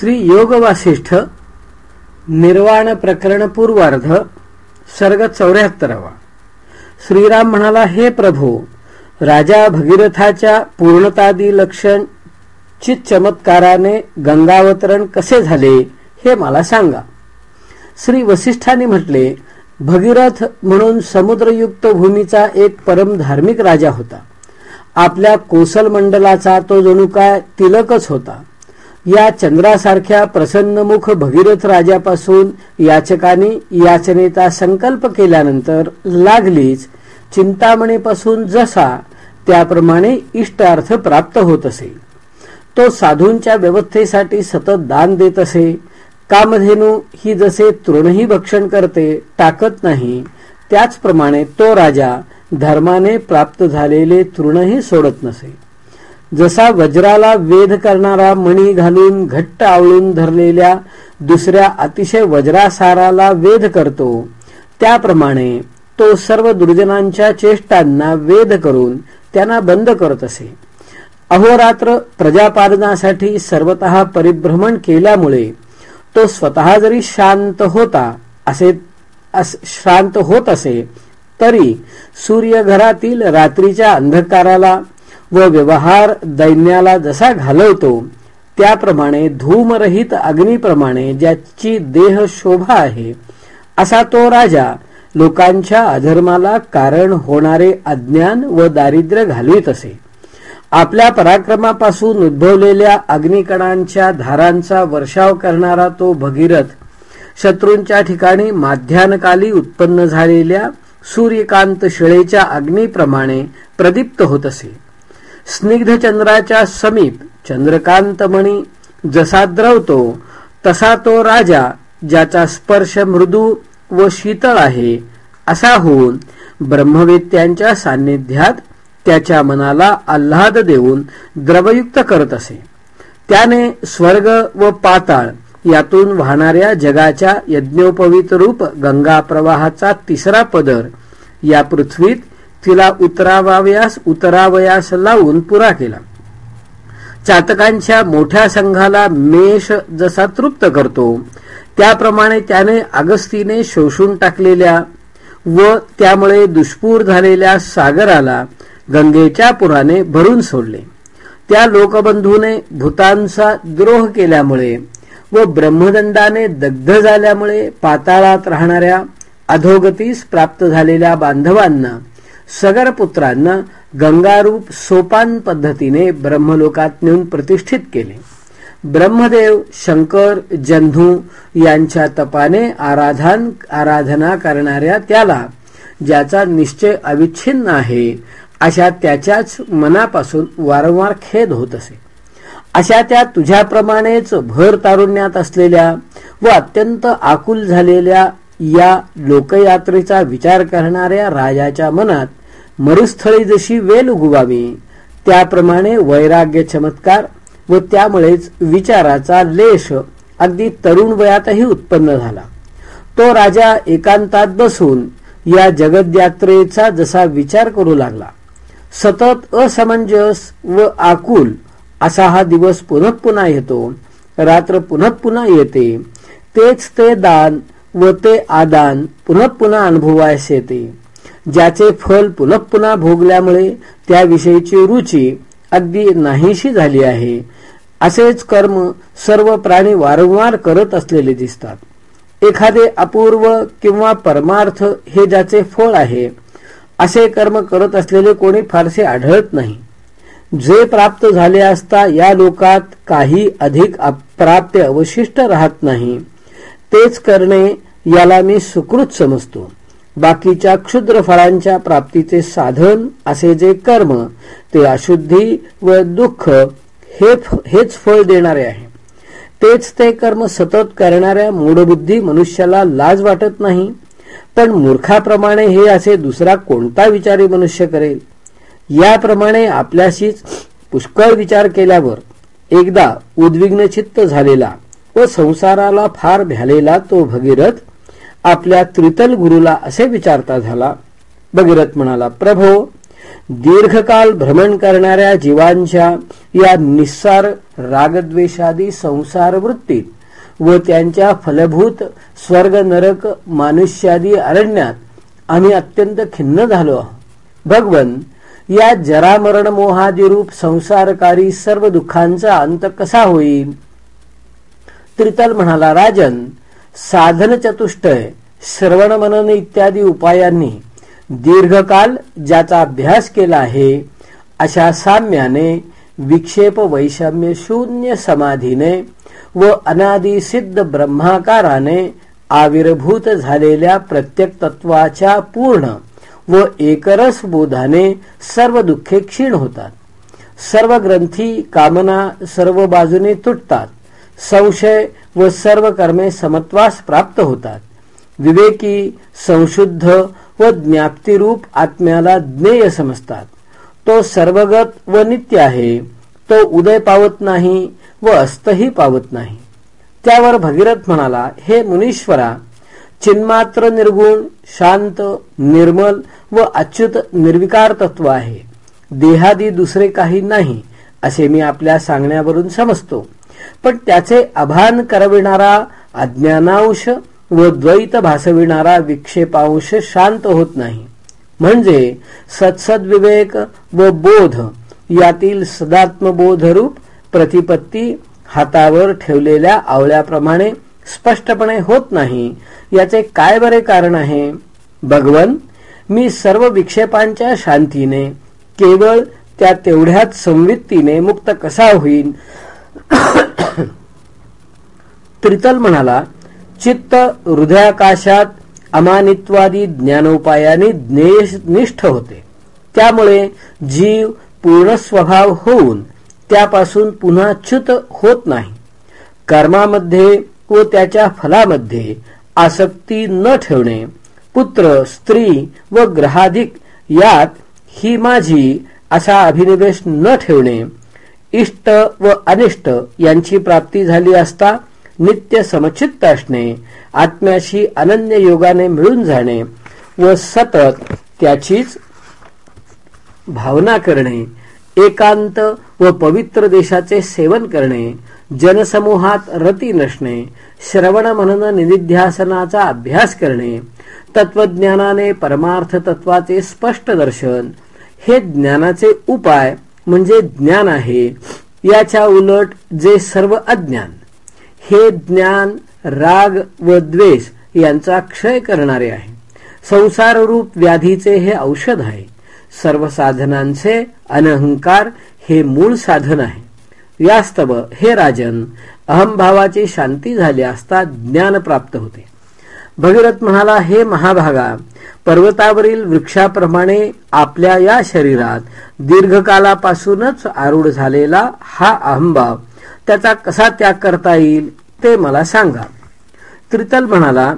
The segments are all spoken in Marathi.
श्री योग वासिष्ठ निर्वाण प्रकरण पूर्वार्ध सर्ग चौऱ्याहत्तरावा. श्रीराम म्हणाला हे प्रभो राजा भगीरथाच्या पूर्णतादी लक्षण चित चमत्काराने गंगावतरण कसे झाले हे मला सांगा. श्री वसिष्ठांनी म्हटले भगीरथ म्हणून समुद्रयुक्त भूमीचा एक परम धार्मिक राजा होता. आपल्या कोसल मंडलाचा तो जणू काय तिलकच होता. या चंद्रासारख्या प्रसन्नमुख भगीरथ राजापासून याचकाने याचनेचा संकल्प केल्यानंतर लागलीच चिंतामणीपासून जसा त्याप्रमाणे इष्टार्थ प्राप्त होत असे. तो साधूंच्या व्यवस्थेसाठी सतत दान देत असे. कामधेनू ही जसे तृणही भक्षण करते टाकत नाही त्याचप्रमाणे तो राजा धर्माने प्राप्त झालेले तृणही सोडत नसे. जसा वज्राला वेध करणारा मणी घालून घट्ट आवळून धरलेल्या दुसऱ्या अतिशय वज्रासाराला वेध करतो त्याप्रमाणे तो सर्व दुर्जनांच्या चेष्टांना वेध करून त्यांना बंद करत असे. अहोरात्र प्रजापालनासाठी सर्वत परिभ्रमण केल्यामुळे तो स्वतः जरी शांत होता असे शांत होत असे तरी सूर्यघरातील रात्रीच्या अंधकाराला व व्यवहार दैन्याला जसा घालवतो त्याप्रमाणे धूमरहित अग्नीप्रमाणे ज्याची देह शोभा आहे असा तो राजा लोकांच्या अधर्माला कारण होणारे अज्ञान व दारिद्र्य घालवित असे. आपल्या पराक्रमापासून उद्भवलेल्या अग्निकणांच्या धारांचा वर्षाव करणारा तो भगीरथ शत्रूंच्या ठिकाणी माध्यानकाली उत्पन्न झालेल्या सूर्यकांत शिळेच्या अग्नीप्रमाणे प्रदीप्त होत असे. स्निग्ध चंद्राच्या समीप चंद्रकांतमणी जसा द्रवतो तसा तो राजा ज्याचा स्पर्श मृदू व शीतळ आहे असा होऊन ब्रह्मवेत्यांच्या सान्निध्यात त्याच्या मनाला आल्हाद देऊन द्रवयुक्त करत असे. त्याने स्वर्ग व पाताळ यातून वाहणाऱ्या जगाच्या यज्ञोपवित रूप गंगा प्रवाहाचा तिसरा पदर या पृथ्वीत तिला उतरावाव्यास उतरावयास लावून पुरा केला. चातकांच्या मोठ्या संघाला मेष जसा तृप्त करतो त्याप्रमाणे त्याने अगस्तीने शोषून टाकलेल्या व त्यामुळे दुष्पूर झालेल्या सागराला गंगेच्या पुराने भरून सोडले. त्या लोकबंधूने भूतांचा द्रोह केल्यामुळे व ब्रह्मदंडाने दग्ध झाल्यामुळे पाताळात राहणाऱ्या अधोगतीस प्राप्त झालेल्या बांधवांना सगर पुत्रांना गंगारूप सोपान पद्धतीने ब्रह्मलोकात नेऊन प्रतिष्ठित केले. ब्रह्मदेव शंकर जन्धू यांच्या तपाने आराधन आराधना करणाऱ्या त्याला ज्याचा निश्चय अविच्छिन्न आहे अशा त्याच्याच मनापासून वारंवार खेद होत असे. अशा त्या तुझ्याप्रमाणेच भर तारुण्यात असलेल्या व अत्यंत आकुल झालेल्या या लोकयात्रेचा विचार करणाऱ्या राजाच्या मनात मरुस्थळी जशी वेल उगवावी त्याप्रमाणे वैराग्य चमत्कार व त्यामुळेच विचाराचा लेश अगदी तरुण वयातही उत्पन्न झाला. तो राजा एकांतात बसून या जगदयात्रेचा जसा विचार करू लागला सतत असमंजस व आकुल असा हा दिवस पुनः पुन्हा येतो रात्र पुनः पुन्हा येते तेच ते दान व ते आदान पुनः पुन्हा अनुभवायस येते. ज्याचे फल पुनः पुन्हा भोगल्यामुळे त्याविषयीची रुची अगदी नाहीशी झाली आहे. असेच कर्म सर्व प्राणी वारंवार करत असलेले दिसतात. एखादे अपूर्व किंवा परमार्थ हे ज्याचे फळ आहे असे कर्म करत असलेले कोणी फारसे आढळत नाही. जे प्राप्त झाले असता या लोकात काही अधिक अप्राप्य अवशिष्ट राहत नाही. तेच करणे याला मी सुकृत समजतो. बाकीच्या क्षुद्र फळांच्या प्राप्तीचे साधन असे जे कर्म ते अशुद्धी व दुःख हे हेच फळ देणारे आहे. तेच ते कर्म सतत करणाऱ्या मूढबुद्धी मनुष्याला लाज वाटत नाही पण मूर्खाप्रमाणे हे असे दुसरा कोणता विचारी मनुष्य करेल? याप्रमाणे आपल्याशीच पुष्कळ विचार केल्यावर एकदा उद्विग्नचित्त झालेला व संसाराला फार भ्यालेला तो भगीरथ आपल्या त्रितल गुरुला असे विचारता झाला. भगीरथ म्हणाला प्रभो दीर्घकाल भ्रमण करणाऱ्या जीवांच्या या निस्सार रागद्वेषादी संसार वृत्तीत व त्यांच्या फलभूत स्वर्ग नरक मानुष्यादी अरण्यात आम्ही अत्यंत खिन्न झालो भगवन या जरामरण मोहादिरूप संसारकारी सर्व दुःखांचा अंत कसा होईल? त्रितल म्हणाला राजन साधन चतुष्टय श्रवण मनन इत्यादी उपायांनी दीर्घकाल ज्याचा अभ्यास केला आहे अशा साम्याने विक्षेप वैषम्य शून्य समाधीने व अनादिसिद्ध ब्रह्माकाराने आविर्भूत झालेल्या प्रत्येक तत्वाच्या पूर्ण व एकरस बोधाने सर्व दुःखे क्षीण होतात. सर्व ग्रंथी कामना सर्व बाजूने तुटतात. संशय व सर्व कर्मे समत्वास प्राप्त होतात. विवेकी संशुद्ध व ज्ञाप्तिरूप आत्म्याला ज्ञेय समजतात. तो सर्वगत व नित्य आहे तो उदय पावत नाही व अस्तही पावत नाही. त्यावर भगीरथ म्हणाला हे मुनीश्वरा चिन्मात्र निर्गुण शांत निर्मल व अच्युत निर्विकार तत्व आहे. देहादी दुसरे काही नाही असे मी आपल्या सांगण्यावरून समजतो. पण त्याचे अभान करविणारा अज्ञानांश व द्वैत भासविणारा विक्षेपांश शांत होत नाही. म्हणजे सत्सद्विवेक व बोध यातील सदात्मबोधरूप प्रतिपत्ती हातावर ठेवलेल्या आवळ्याप्रमाणे स्पष्टपणे होत नाही. याचे काय बरे कारण आहे? भगवन मी सर्व विक्षेपांच्या शांतीने केवळ त्या तेवढ्याच संवित्तीने मुक्त कसा होईल त्रितल म्हणाला चित्त हृदयाकाशात अमानित्वादी ज्ञानोपायाने निष्ठ होते. त्यामुळे जीव पूर्ण स्वभाव होऊन त्यापासून पुन्हा च्युत होत नाही. कर्मामध्ये व त्याच्या फलामध्ये आसक्ती न ठेवणे पुत्र स्त्री व ग्रहाधिक यात ही माझी असा अभिनिवेश न ठेवणे इष्ट व अनिष्ट यांची प्राप्ती झाली असता नित्य समचित्त असणे आत्म्याशी अनन्य योगाने मिळून जाणे व सतत त्याचीच भावना करणे एकांत व पवित्र देशाचे सेवन करणे जनसमूहात रती नसणे श्रवण मनन निधिध्यासनाचा अभ्यास करणे तत्वज्ञानाने परमार्थ तत्वाचे स्पष्ट दर्शन हे ज्ञानाचे उपाय म्हणजे ज्ञान आहे याच्या उलट जे सर्व अज्ञान हे ज्ञान राग व द्वेष यांचा क्षय करणारे आहे. संसाररूप व्याधीचे हे औषध आहे. सर्व साधनांचे अनहंकार हे मूळ साधन आहे. यास्तव हे राजन अहमभावाची शांती झाली असता ज्ञान प्राप्त होते. भगीरथ म्हणाला हे महाभागा पर्वतावरील वृक्षाप्रमाणे आपल्या या शरीरात दीर्घकालापासूनच आरूढ झालेला हा अहमभाव त्याचा कसा त्याग करता येईल ते मला सांगा. त्रितल म्हणाला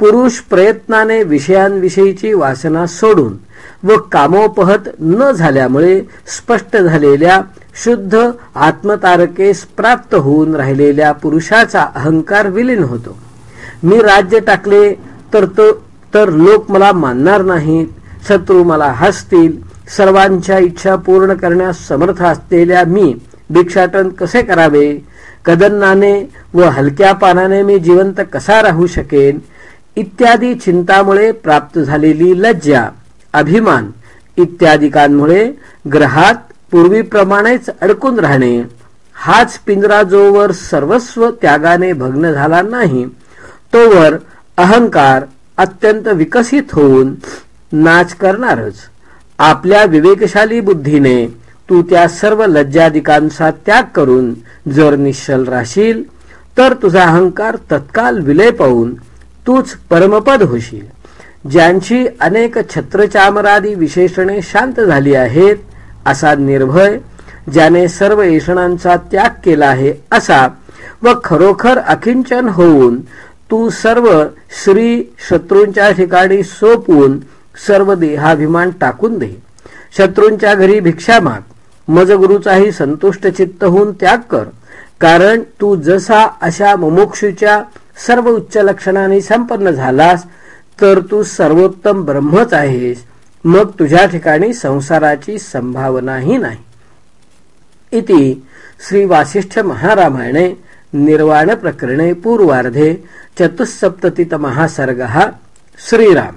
पुरुष प्रयत्नाने विषयांविषयीची वासना सोडून व कामोपहत न झाल्यामुळे स्पष्ट झालेल्या शुद्ध आत्मतारकेस प्राप्त होऊन राहिलेल्या पुरुषाचा अहंकार विलीन होतो. मी राज्य टाकले तर तो तर लोक मला मानणार नाहीत. शत्रू मला हसतील. सर्वांच्या इच्छा पूर्ण करण्यास समर्थ असलेल्या मी भिक्षाटन कसे करावे? कदन्नाने व हलक्या पानाने मी जिवंत कसा राहू शकेन? इत्यादी चिंतामुळे प्राप्त झालेली लज्जा अभिमान इत्यादिकांमुळे ग्रहात पूर्वीप्रमाणेच अडकून राहणे. हाच पिंजरा जोवर सर्वस्व त्यागाने भग्न झाला नाही. तोवर अहंकार अत्यंत विकसित होऊन नाच करणारच. आपल्या विवेकशाली बुद्धीने तू त्या सर्व लज्जादिकांचा त्याग करून जर निश्चल राहशील तर तुझा अहंकार तत्काल विलय पाहून तूच परमपद होशील. ज्यांची अनेक छत्रचामरादी विशेषणे शांत झाली आहेत असा निर्भय ज्याने सर्व येषणांचा त्याग केला आहे असा व खरोखर अकिंचन होऊन तू सर्व श्री शत्रूंच्या ठिकाणी सोपवून सर्व देहाभिमान टाकून दे. शत्रूंच्या घरी भिक्षा माग. मजगुरूचाही संतुष्ट चित्त होऊन त्याग कर. कारण तू जसा अशा मुमुक्षूच्या सर्व उच्च लक्षणाने संपन्न झालास तर तू सर्वोत्तम ब्रह्मच आहेस. मग तुझ्या ठिकाणी संसाराची संभावनाही नाही. इति श्री वासिष्ठ महारामायणे निर्वाण प्रकरणे पूर्वार्धे चतुस्सप्ततितमः सर्गः श्रीराम।